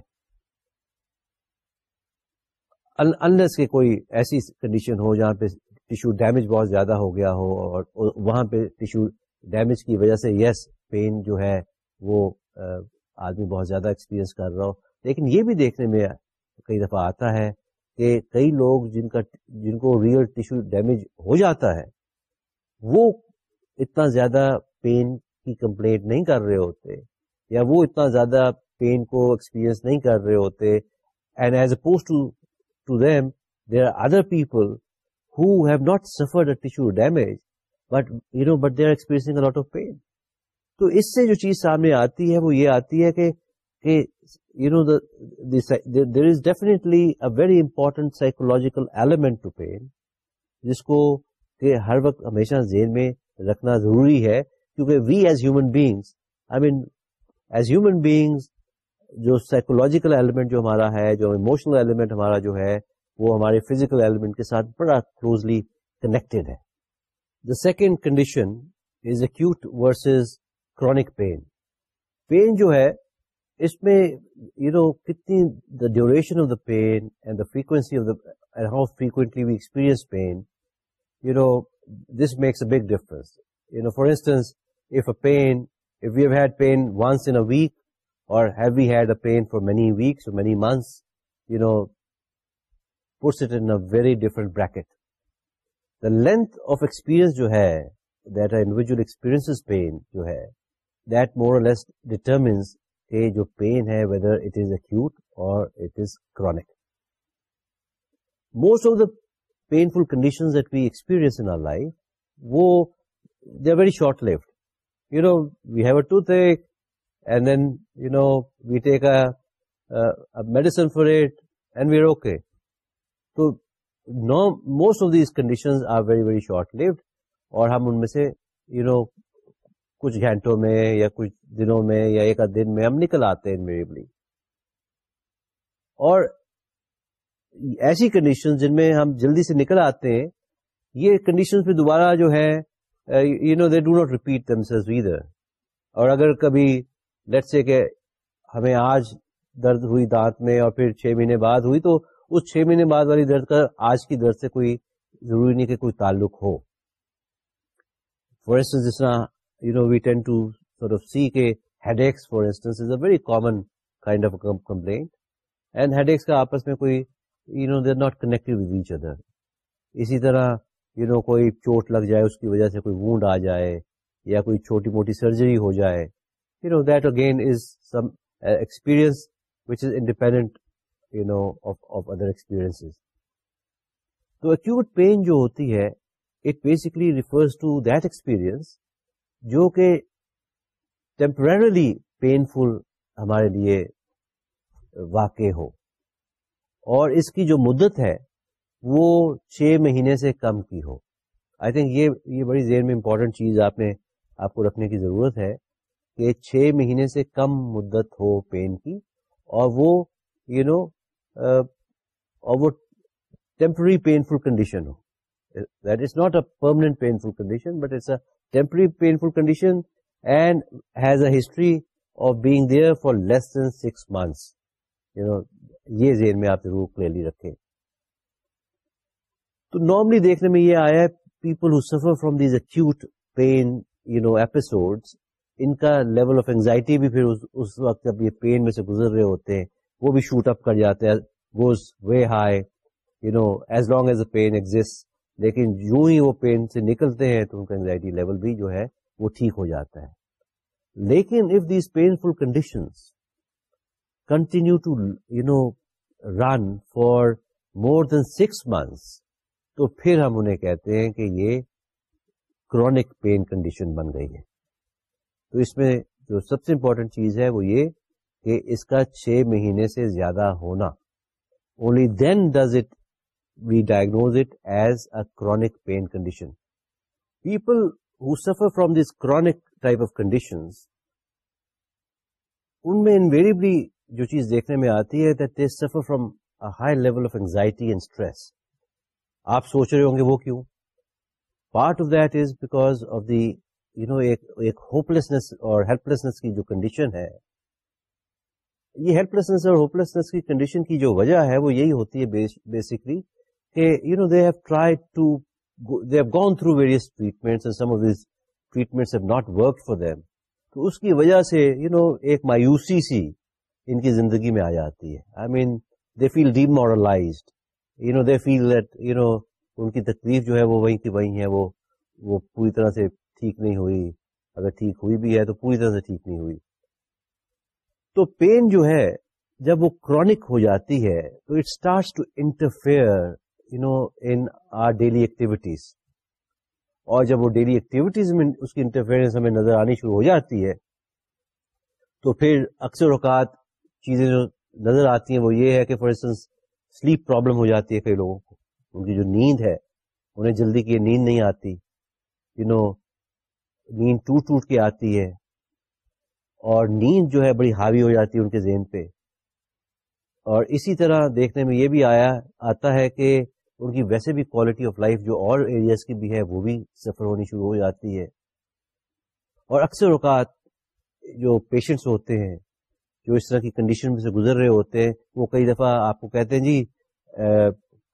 انلیس کے کوئی ایسی کنڈیشن ہو جہاں پہ ٹیشو ڈیمیج بہت زیادہ ہو گیا ہو اور وہاں پہ ٹیشو ڈیمیج کی وجہ سے یس yes, پین جو ہے وہ uh, آدمی بہت زیادہ ایکسپیرینس کر رہا ہو لیکن یہ بھی دیکھنے میں کئی دفعہ آتا ہے کہ کئی لوگ جن کا جن کو ریئل ٹیشو ڈیمیج ہو جاتا ہے وہ اتنا زیادہ پین کی کمپلینٹ نہیں کر رہے ہوتے یا وہ اتنا زیادہ پین کو ایکسپیرئنس نہیں کر رہے ہوتے and as a other people who have not tissue damage but you know but they are of pain تو اس سے جو چیز سامنے آتی ہے وہ یہ آتی ہے کہ you know there is definitely a very important psychological element to pain جس کو کہ ہر وقت ہمیشہ ذہن میں رکھنا ضروری ہے کیونکہ we as human beings as human beings جو سائیکولوجیکل ایلیمنٹ جو ہمارا ہے جو اموشنل ایلیمنٹ ہمارا جو ہے وہ ہمارے فزیکل ایلیمنٹ کے ساتھ بڑا کلوزلی کنیکٹڈ ہے the second condition is acute versus chronic pain pain جو ہے اس میں یو نو کتنی the duration of the pain and the frequency of the how frequently we experience pain you know this makes a big difference you know for instance if a pain if you had pain once in week or have we had a pain for many weeks many months you know puts it in very different bracket the length of experience جو ہے that are individual experience pain جو ہے that more less determines کہ جو pain ہے whether it is acute or it is most of the painful condition very short you know we have a two and then you know we take medicine for it and we're okay تو most of these condition are very very short اور ہم ان میں سے you نو کچھ گھنٹوں میں یا کچھ دنوں میں یا ایک آدھ دن میں ہم نکل آتے ہیں انویریبلی اور ایسی کنڈیشن جن میں ہم جلدی سے نکل آتے ہیں یہ کنڈیشن پہ دوبارہ جو ہے you know they do not repeat themselves اور اگر کبھی لیٹ سے کہ ہمیں آج درد ہوئی دانت میں اور پھر چھ مہینے بعد ہوئی تو اس چھ مہینے بعد والی درد کا آج کی درد سے کوئی ضروری نہیں کہ کوئی تعلق ہو فور طرح یو نو ویٹ سی کے آپس میں کوئی وونڈ آ جائے یا کوئی چھوٹی موٹی سرجری ہو جائے you know that again is some experience which is independent other experience تو جو کہ ٹیمپرلی پین فل ہمارے لیے واقع ہو اور اس کی جو مدت ہے وہ چھ مہینے سے کم کی ہو آئی تھنک یہ یہ بڑی زیر میں امپورٹینٹ چیز آپ نے آپ کو رکھنے کی ضرورت ہے کہ چھ مہینے سے کم مدت ہو پین کی اور وہ یو نو اور وہ temporary painful condition who that is not a permanent painful condition but it's a temporary painful condition and has a history of being there for less months یہ ذہن میں آپ ضرور کلیئرلی رکھیں تو normally دیکھنے میں یہ آیا ہے people who suffer from these acute pain you know episode ان کا لیول آف اینگزائٹی بھی پھر اس وقت جب یہ پین میں سے گزر رہے ہوتے ہیں وہ بھی شوٹ اپ کر جاتے ہیں goes way high you know as long as a pain exists لیکن جو سے نکلتے ہیں تو ان کا انگزائٹی لیول بھی جو ہے وہ ٹھیک ہو جاتا ہے لیکن if these painful condition continue to you know run for more than six months تو پھر ہم انہیں کہتے ہیں کہ یہ کرونک پین کنڈیشن بن گئی ہے تو اس میں جو سب سے امپورٹینٹ چیز ہے وہ یہ کہ اس کا چھ مہینے سے زیادہ ہونا only then does it we diagnose it as a chronic pain condition. People who suffer from this chronic type of conditions, ان میں انویریبلی جو چیز دیکھنے میں آتی ہے that they suffer from high level of anxiety and stress آپ سوچ رہے ہوں گے وہ کیوں part of that is because of the you know ایک ہوپ لیسنیس اور ہیلپ لیسنیس کی جو کنڈیشن ہے یہ ہیلپ لیسنیس اور ہوپ لیسنیس کی کنڈیشن کی جو وجہ ہے وہ یہی ہوتی ہے بیسکلی کہ you know they have try to they have gone through various treatments some of these treatments have not work for them تو اس کی وجہ سے یو you نو know, ایک مایوسی سی ان کی زندگی میں آ جاتی ہے I mean they feel demoralized you know they feel that you know ان کی تکلیف جو ہے وہ وہیں کی وہیں ہے وہ وہ پوری طرح سے ٹھیک نہیں ہوئی اگر ٹھیک ہوئی بھی ہے تو پوری طرح سے ٹھیک نہیں ہوئی تو پین جو ہے جب وہ کرونک ہو جاتی ہے تو it start to interfere you know in our daily activities اور جب وہ ڈیلی ایکٹیویٹیز میں اس کی انٹرفیئرنس ہمیں نظر آنی شروع ہو جاتی ہے تو پھر اکثر اوقات چیزیں جو نظر آتی ہیں وہ یہ ہے کہ فار انسٹنس سلیپ پرابلم ہو جاتی ہے کئی لوگوں کو ان کی جو نیند ہے انہیں جلدی کی نیند نہیں آتی یو نو نیند ٹوٹ ٹوٹ کے آتی ہے اور نیند جو ہے بڑی حاوی ہو جاتی ہے ان کے ذہن پہ اور اسی طرح دیکھنے میں یہ بھی آیا آتا ہے کہ ان کی ویسے بھی کوالٹی آف لائف جو اور ایریاز کی بھی ہے وہ بھی سفر ہونی شروع ہو جاتی ہے اور اکثر اوقات جو پیشنٹس ہوتے ہیں جو اس طرح کی کنڈیشن میں سے گزر رہے ہوتے ہیں وہ کئی دفعہ آپ کو کہتے ہیں جی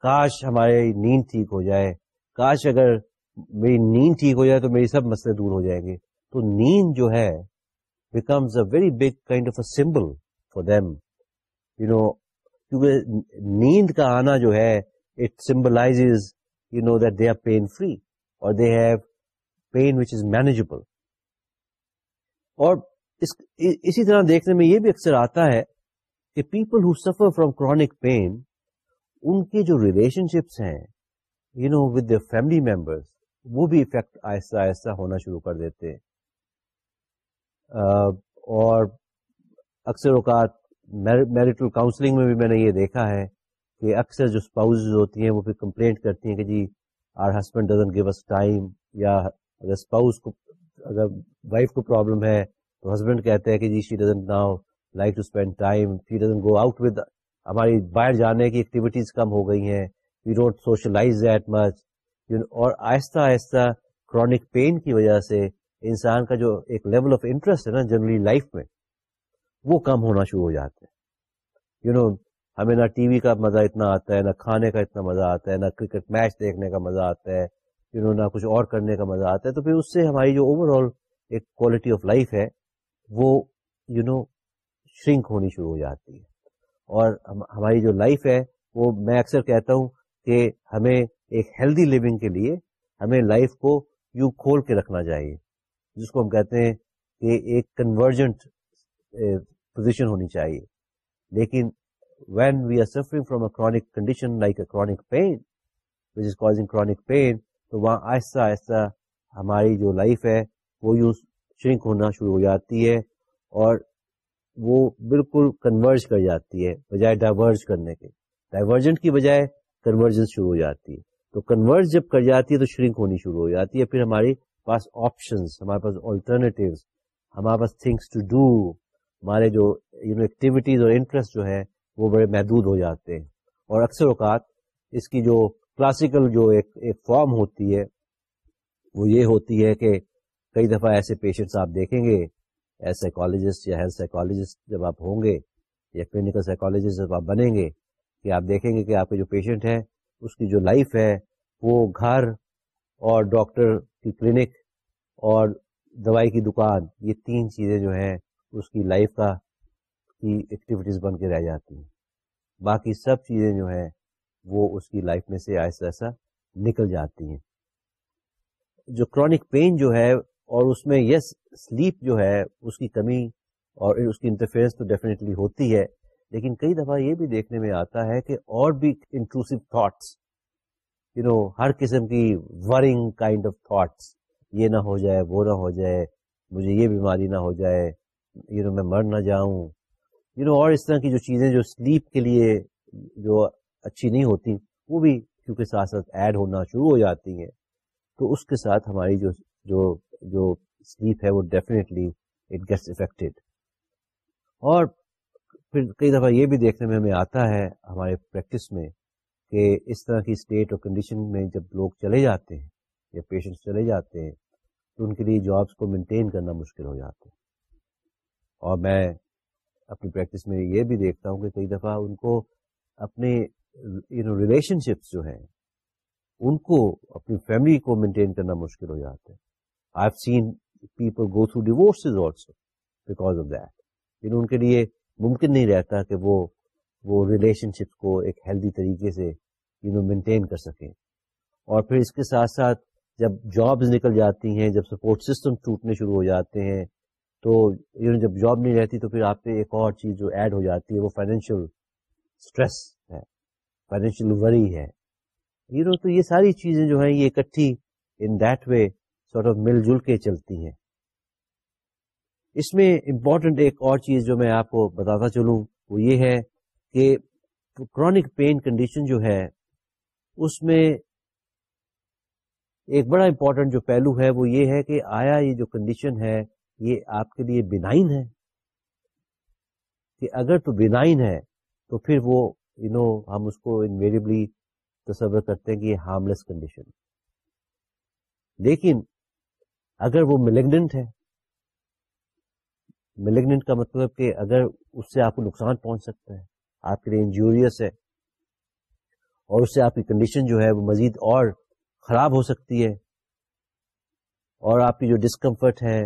کاش ہماری نیند ٹھیک ہو جائے کاش اگر میری نیند ٹھیک ہو جائے تو میری سب مسئلے دور ہو جائیں گے تو نیند جو ہے becomes a very big kind of a symbol for them you know کیونکہ نیند کا آنا جو ہے دے ہیو پینجبل اور اس, اسی طرح دیکھنے میں یہ بھی اکثر آتا ہے کہ people who suffer from chronic pain ان کے جو ریلیشن شپس ہیں you know with family members وہ بھی افیکٹ آہستہ آہستہ ہونا شروع کر دیتے ہیں uh, اور اکثر اوقات میرٹل کاؤنسلنگ میں بھی میں نے یہ دیکھا ہے کہ اکثر جو اسپاؤز ہوتی ہیں وہ پھر کمپلینٹ کرتی ہیں کہ جی our husband doesn't give us time یا اگر اسپاؤز کو اگر وائف کو پرابلم ہے تو ہسبینڈ کہتے ہیں کہ جی she doesn't now like to spend time she doesn't go out with ہماری باہر جانے کی ایکٹیویٹیز کم ہو گئی ہیں we don't socialize that much اور آہستہ آہستہ کرونک پین کی وجہ سے انسان کا جو ایک لیول آف انٹرسٹ ہے نا جنرلی لائف میں وہ کم ہونا شروع ہو جاتا ہے یو you نو know, ہمیں نہ ٹی وی کا مزہ اتنا آتا ہے نہ کھانے کا اتنا مزہ آتا ہے نہ کرکٹ میچ دیکھنے کا مزہ آتا ہے پھر نہ کچھ اور کرنے کا مزہ آتا ہے تو پھر اس سے ہماری جو اوور آل ایک کوالٹی آف لائف ہے وہ یو نو شرنک ہونی شروع ہو جاتی ہے اور ہماری جو لائف ہے وہ میں اکثر کہتا ہوں کہ ہمیں ایک ہیلدی لیونگ کے لیے ہمیں لائف کو یوں کھول کے رکھنا چاہیے جس کو ہم کہتے ہیں کہ ایک کنورجنٹ پوزیشن ہونی چاہیے لیکن when we are suffering from a chronic like تو وہاں آہستہ آہستہ ہماری جو لائف ہے وہ یوں شرنک ہونا شروع ہو جاتی ہے اور وہ بالکل کنورج کر جاتی ہے بجائے ڈائیورج کرنے کے ڈائیورجنٹ کی بجائے کنورجنس شروع ہو جاتی ہے تو کنورج جب کر جاتی ہے تو شرنک ہونی شروع ہو جاتی ہے پھر ہمارے پاس آپشنس ہمارے پاس آلٹرنیٹیو ہمارے پاس تھنگس ٹو ڈو ہمارے جو یو نو ایکٹیویٹیز اور انٹرسٹ جو ہے وہ بڑے محدود ہو جاتے ہیں اور اکثر اوقات اس کی جو کلاسیکل جو ایک ایک فارم ہوتی ہے وہ یہ ہوتی ہے کہ کئی دفعہ ایسے پیشنٹس آپ دیکھیں گے ایز سائیکالوجسٹ یا ہیلتھ سائیکالوجسٹ جب آپ ہوں گے یا کلینکل سائیکالوجسٹ جب آپ بنیں گے کہ آپ دیکھیں گے کہ آپ کے جو پیشنٹ ہیں اس کی جو لائف ہے وہ گھر اور ڈاکٹر کی کلینک اور دوائی کی دکان یہ تین چیزیں جو ہیں اس کی لائف کا کی ایکٹیویٹیز بن کے رہ جاتی ہیں باقی سب چیزیں جو ہیں وہ اس کی لائف میں سے ایسا ایسا نکل جاتی ہیں جو کرونک پین جو ہے اور اس میں یس سلیپ جو ہے اس کی کمی اور اس کی انٹرفیئرنس تو ڈیفینیٹلی ہوتی ہے لیکن کئی دفعہ یہ بھی دیکھنے میں آتا ہے کہ اور بھی انکلوسو تھاٹس یو نو ہر قسم کی ورنگ کائنڈ آف تھاٹس یہ نہ ہو جائے وہ نہ ہو جائے مجھے یہ بیماری نہ ہو جائے یو نو میں مر نہ جاؤں یو نو اور اس طرح کی جو چیزیں جو سلیپ کے لیے جو اچھی نہیں ہوتی وہ بھی کیونکہ ساتھ ساتھ ایڈ ہونا شروع ہو جاتی ہیں تو اس کے ساتھ ہماری جو جو جو سلیپ ہے وہ ڈیفینیٹلی اٹ گیٹس افیکٹڈ اور پھر کئی دفعہ یہ بھی دیکھنے میں ہمیں آتا ہے ہمارے پریکٹس میں کہ اس طرح کی اسٹیٹ اور کنڈیشن میں جب لوگ چلے جاتے ہیں یا پیشنٹس چلے جاتے ہیں تو ان کے لیے جابس کو مینٹین کرنا مشکل ہو جاتا ہے اور میں اپنی پریکٹس میں یہ بھی دیکھتا ہوں کہ کئی دفعہ ان کو اپنے یو نو ریلیشن شپس جو ہیں ان کو اپنی فیملی کو مینٹین کرنا مشکل ہو جاتا ہے I have seen people go through divorce also because of that یعنی ان کے لیے ممکن نہیں رہتا کہ وہ وہ ریلیشن شپ کو ایک ہیلدی طریقے سے یو نو مینٹین کر سکیں اور پھر اس کے ساتھ ساتھ جب جابز نکل جاتی ہیں جب سپورٹ سسٹم ٹوٹنے شروع ہو جاتے ہیں تو یہ جب جاب نہیں رہتی تو پھر آپ پہ ایک اور چیز جو ایڈ ہو جاتی ہے وہ فائنینشیل اسٹریس ہے فائنینشیل وری ہے یو نو تو یہ ساری چیزیں جو ہیں یہ اکٹھی in that way sort of مل جل کے چلتی ہیں اس میں امپورٹنٹ ایک اور چیز جو میں آپ کو بتاتا چلوں وہ یہ ہے کہ کرونک پین کنڈیشن جو ہے اس میں ایک بڑا امپورٹنٹ جو پہلو ہے وہ یہ ہے کہ آیا یہ جو کنڈیشن ہے یہ آپ کے لیے بینائن ہے کہ اگر تو بینائن ہے تو پھر وہ یو نو ہم اس کو انویریبلی تصور کرتے ہیں کہ یہ ہارملیس کنڈیشن لیکن اگر وہ ملیگنٹ ہے ملیگنٹ کا مطلب کہ اگر اس سے آپ کو نقصان پہنچ سکتا ہے آپ کے لیے انجوریس ہے اور اس سے آپ کی کنڈیشن جو ہے وہ مزید اور خراب ہو سکتی ہے اور آپ کی جو ڈسکمفرٹ ہے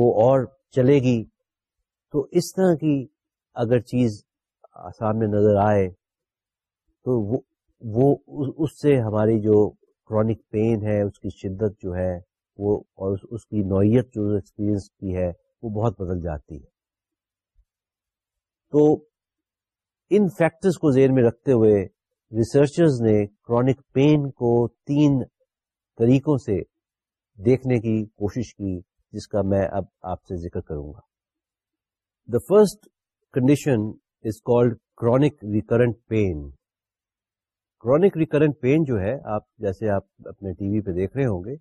وہ اور چلے گی تو اس طرح کی اگر چیز سامنے نظر آئے تو وہ اس سے ہماری جو کرونک پین ہے اس کی شدت جو ہے وہ اور اس کی نوعیت جو ایکسپیرئنس کی ہے وہ بہت بدل جاتی ہے تو ان فیکٹرز کو ذہن میں رکھتے ہوئے ریسرچرز نے کرونک پین کو تین طریقوں سے دیکھنے کی کوشش کی جس کا میں اب آپ سے ذکر کروں گا the first condition is called chronic recurrent pain chronic recurrent pain جو ہے آپ جیسے آپ اپنے ٹی وی پہ دیکھ رہے ہوں گے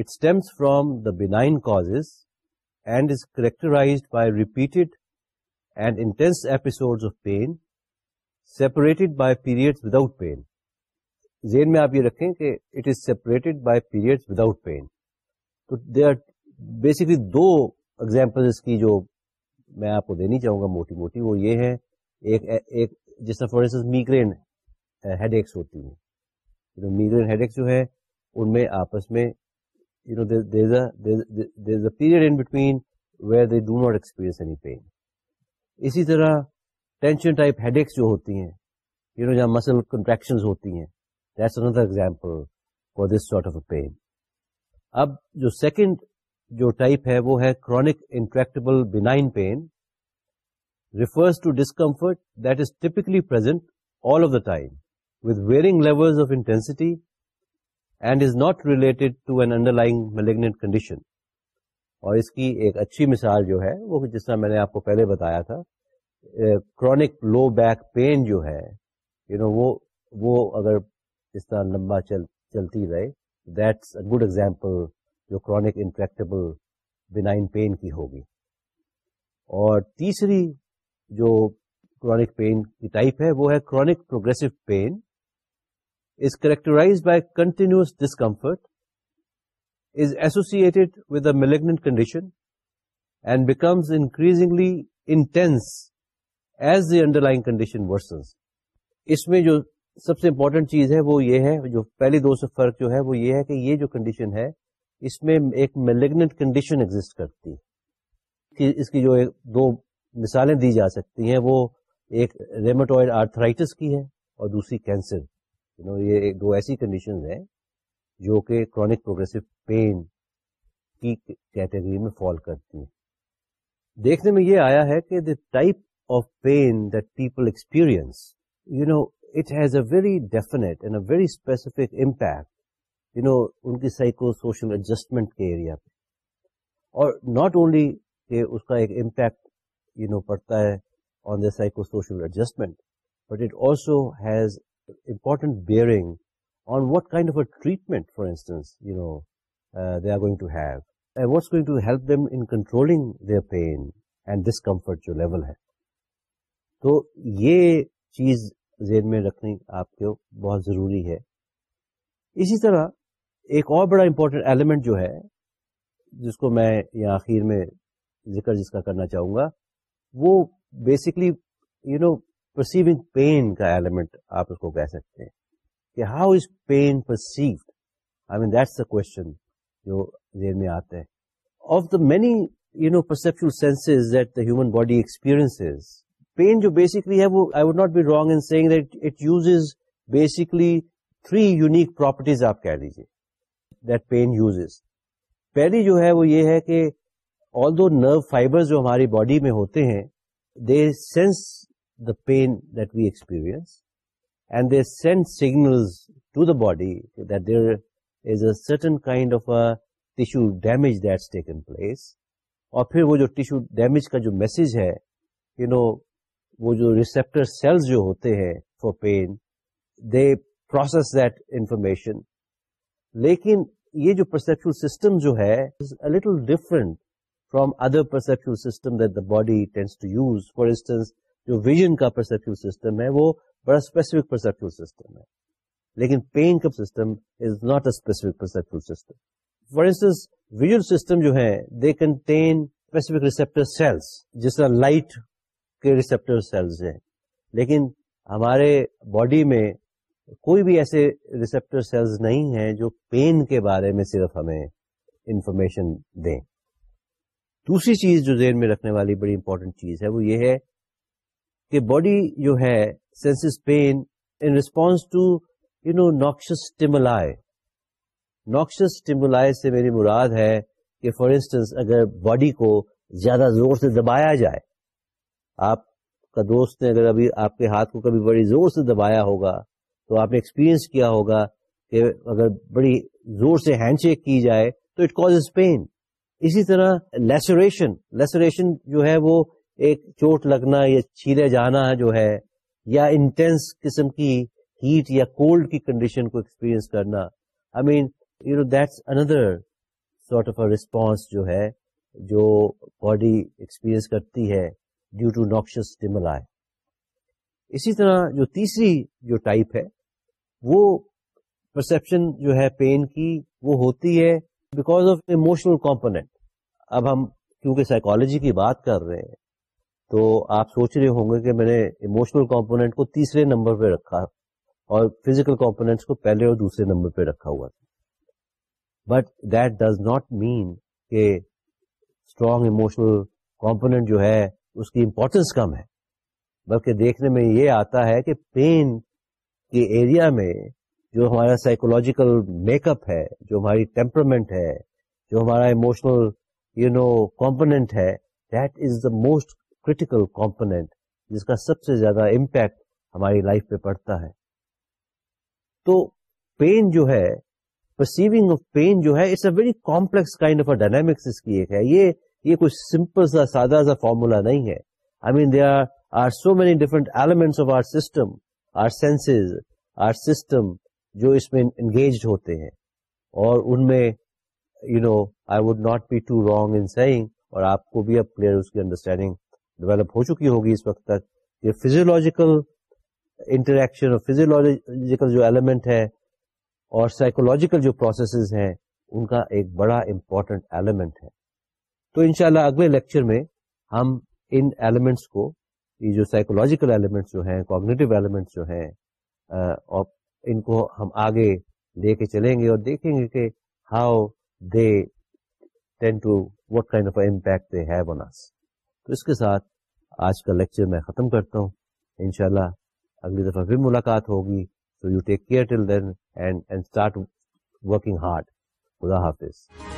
it stems from the benign cause and is characterize by repeated and intense episode of pain separated by period without pain زین میں آپ یہ رکھیں کہ it is separated by period without pain تو دے آر بیسکلی دو example اس کی جو میں آپ کو دینی چاہوں گا موٹی موٹی وہ یہ ہے ایک ایک جس طرح for instance migraine head x ہوتی ہیں میگرین ہیڈ ایکس جو ہے ان میں آپس میں you know there is a period in between where they do not experience any pain اسی طرح ٹینشن ٹائپ ہیڈ ایکس جو ہوتی ہیں یو نو جہاں مسل کنٹریکشنز ہوتی ہیں that's another example for this sort of a pain اب جو سیکنڈ جو ٹائپ ہے وہ ہے chronic intractable benign pain refers to discomfort that is typically present all of the time varying level of intensity and is not related to an underlying malignant condition اور اس کی ایک اچھی مثال جو ہے وہ جس طرح میں نے آپ کو پہلے بتایا تھا کرونک لو بیک پین جو ہے یو you نو know, وہ وہ اگر اس طرح لمبا چل چلتی رہے گڈ ایگزامپل جو کرونکٹی ہوگی اور تیسری جو ہے continuous discomfort is associated with a malignant condition and becomes increasingly intense as the underlying condition worsen اس میں جو سب سے امپورٹنٹ چیز ہے وہ یہ ہے جو پہلی دو سے فرق جو ہے وہ یہ ہے کہ یہ جو کنڈیشن ہے اس میں ایک میلیگنٹ کنڈیشن ایگزٹ کرتی اس کی جو دو مثالیں دی جا سکتی ہیں وہ ایک ریمٹوئل آرتھرائٹس کی ہے اور دوسری کینسر یو نو یہ دو ایسی کنڈیشن ہیں جو کہ کرونک پروگرسو پین کی کیٹیگری میں فال کرتی ہیں دیکھنے میں یہ آیا ہے کہ the type of pain that people experience you know very ڈیف a very specific you know ان کی سائیکو سوشل ایڈجسٹمنٹ کے اور ناٹ اونلی اس کا ایک امپیکٹمنٹ but it also has important bearing on what kind of a treatment for instance what's going discomfort جو level ہے تو یہ چیز ذہن میں رکھنی آپ کو بہت ضروری ہے اسی طرح ایک اور بڑا امپورٹنٹ ایلیمنٹ جو ہے جس کو میں یہاں میں ذکر جس کا کرنا چاہوں گا وہ basically you know perceiving pain کا ایلیمنٹ آپ اس کو کہہ سکتے ہیں کہ how is pain perceived I mean that's question جو ذہن میں آتا ہے of the many you know perceptual body experience pain جو بیسکلی ہے وہ I would not be wrong in saying that it this basically three unique properties آپ کہہ لیجیے دیٹ پین پہلی جو ہے وہ یہ ہے کہ آل دو نرو فائبر جو ہماری باڈی میں ہوتے ہیں they sense the pain that we experience and they sense signal body that there is a certain kind of a tissue damage that's taken place اور پھر وہ جو ٹیشو ڈیمیج کا جو میسج ہے یو نو وہ جو ریسپٹر سیلز جو ہوتے ہیں for pain they process that information لیکن یہ جو پرسپچل سسٹم جو ہے little different from other perceptual system that the body tends to use for instance جو ویژن کا پرسپچل سسٹم ہے وہ بڑا اسپیسیفک پرسپچل سسٹم ہے لیکن پین کا system is not a specific perceptual system for instance visual system جو ہے they contain specific receptor cells جس طرح لائٹ کے ریسپٹر سیلز ہیں لیکن ہمارے باڈی میں کوئی بھی ایسے ریسیپٹر سیلز نہیں ہیں جو پین کے بارے میں صرف ہمیں انفارمیشن دیں دوسری چیز جو ذہن میں رکھنے والی بڑی امپورٹنٹ چیز ہے وہ یہ ہے کہ باڈی جو ہے senses pain in response to you know noxious stimuli noxious stimuli سے میری مراد ہے کہ فار انسٹنس اگر باڈی کو زیادہ زور سے دبایا جائے آپ کا دوست نے اگر ابھی آپ کے ہاتھ کو کبھی بڑی زور سے دبایا ہوگا تو آپ نے ایکسپیرئنس کیا ہوگا کہ اگر بڑی زور سے ہینڈ شیک کی جائے تو اٹ کاز پین اسی طرح لیسوریشن جو ہے وہ ایک چوٹ لگنا یا چھیلے جانا جو ہے یا انٹینس قسم کی ہیٹ یا کولڈ کی کنڈیشن کو ایکسپیرئنس کرنا I mean you know that's another sort of a response جو ہے جو باڈی ایکسپیرئنس کرتی ہے ڈیو ٹو اسٹیملائے اسی طرح جو تیسری جو ٹائپ ہے وہ پرسپشن جو ہے پین کی وہ ہوتی ہے بیکاز آف اموشنل کمپونیٹ اب ہم کیونکہ سائیکالوجی کی بات کر رہے ہیں تو آپ سوچ رہے ہوں گے کہ میں نے اموشنل کمپونیٹ کو تیسرے نمبر پہ رکھا اور فزیکل کمپونیٹس کو پہلے اور دوسرے نمبر پہ رکھا ہوا تھا but that does not mean کہ اسٹرانگ اموشنل کمپونیٹ جو ہے اس کی امپورٹینس کم ہے بلکہ دیکھنے میں یہ آتا ہے کہ پین کے ایریا میں جو ہمارا سائیکولوجیکل میک اپ ہے جو ہماری ٹیمپرمنٹ ہے جو ہمارا اموشنل یو نو کمپونیٹ ہے that is the most critical component جس کا سب سے زیادہ امپیکٹ ہماری لائف پہ پڑتا ہے تو پین جو ہے پرسیونگ آف پین جو ہے it's a very complex kind of a اس کی ایک ہے یہ یہ کوئی سمپل سا سادہ سا فارمولا نہیں ہے I mean they are are so many different elements of our system our sense our system جو اس میں انگیجڈ ہوتے ہیں اور ان میں you know I would not be to wrong in saying اور آپ کو بھی اب کلیئر اس کی انڈرسٹینڈنگ ڈیولپ ہو چکی ہوگی اس وقت تک یہ فیزیولوجیکل انٹریکشن اور فزیولوجیکل جو ایلیمنٹ ہے اور سائیکولوجیکل جو پروسیسز ہیں ان کا ایک بڑا امپورٹنٹ ایلیمنٹ ہے تو انشاءاللہ اگلے لیکچر میں ہم ان ایلیمنٹس کو یہ جو سائیکولوجیکل ایلیمنٹس جو ہیں کوگنیٹو ایلیمنٹس جو ہیں اور ان کو ہم آگے لے کے چلیں گے اور دیکھیں گے کہ how they tend to what kind of impact they have on us تو اس کے ساتھ آج کا لیکچر میں ختم کرتا ہوں انشاءاللہ اگلی دفعہ پھر ملاقات ہوگی so you take care till then and and start working hard خدا حافظ